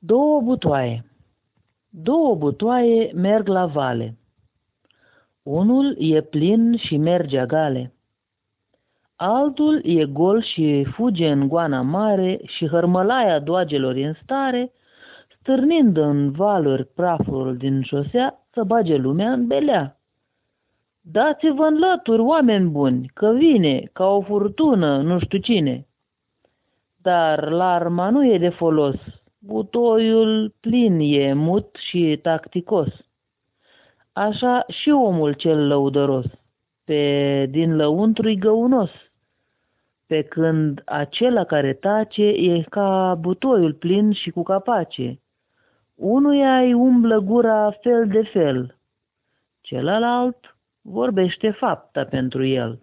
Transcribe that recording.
Două butoaie. Două butoaie merg la vale. Unul e plin și merge gale. Altul e gol și fuge în goana mare și hărmălaia doagelor în stare, stârnind în valuri praful din șosea să bage lumea în belea. Dați-vă în lături, oameni buni, că vine, ca o furtună, nu știu cine. Dar larma nu e de folos, butoiul plin e mut și tacticos. Așa și omul cel lăudăros, pe din lăuntru găunos, pe când acela care tace e ca butoiul plin și cu capace. Unuia îi umblă gura fel de fel, celălalt vorbește fapta pentru el.